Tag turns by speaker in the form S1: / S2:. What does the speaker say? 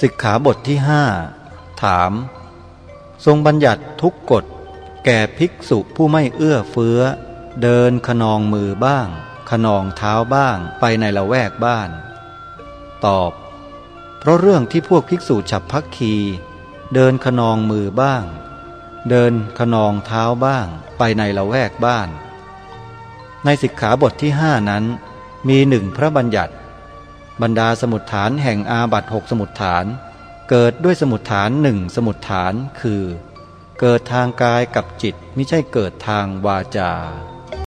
S1: สิกขาบทที่ห้าถาม ทรงบัญญัติทุกกฎ แก่ภิกษุผู้ไม่เอื้อเฟื้อ เดินขนองมือบ้าง ขนองเท้าบ้างไปในละแวกบ้าน ตอบ เพราะเรื่องที่พวกภิกษุฉับพักคี เดินขนองมือบ้าง เดินขนองเท้าบ้าง ไปในละแวกบ้าน ในสิกขาบทที่ห้านั้น มีหนึ่งพระบัญญัติ บรรดาสมุดฐานแห่งอาบัตหกสมุดฐาน เกิดด้วยสมุดฐานหนึ่งสมุดฐานคือ เกิดทางกายกับจิตไม่ใช่เกิดทางวาจา